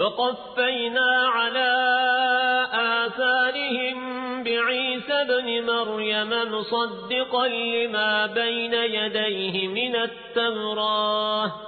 وقفينا على آثارهم بعيسى بن مريم مصدقا لما بين يديه من التوراة.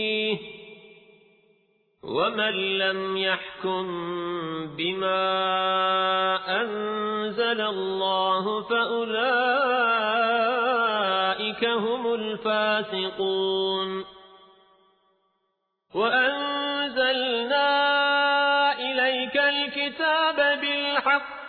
ومن لم يحكم بما أنزل الله فأولئك هم الفاسقون وأنزلنا إليك الكتاب بالحق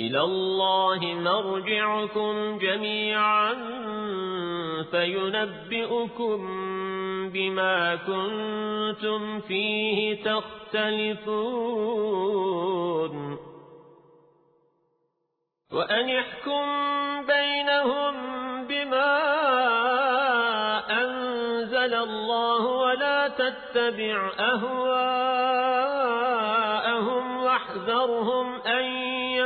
إلى الله مرجعكم جميعا فينبئكم بما كنتم فيه تختلفون. وأن يحكم بينهم بما أنزل الله ولا تتبع أهواءهم واحذرهم أن